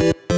You.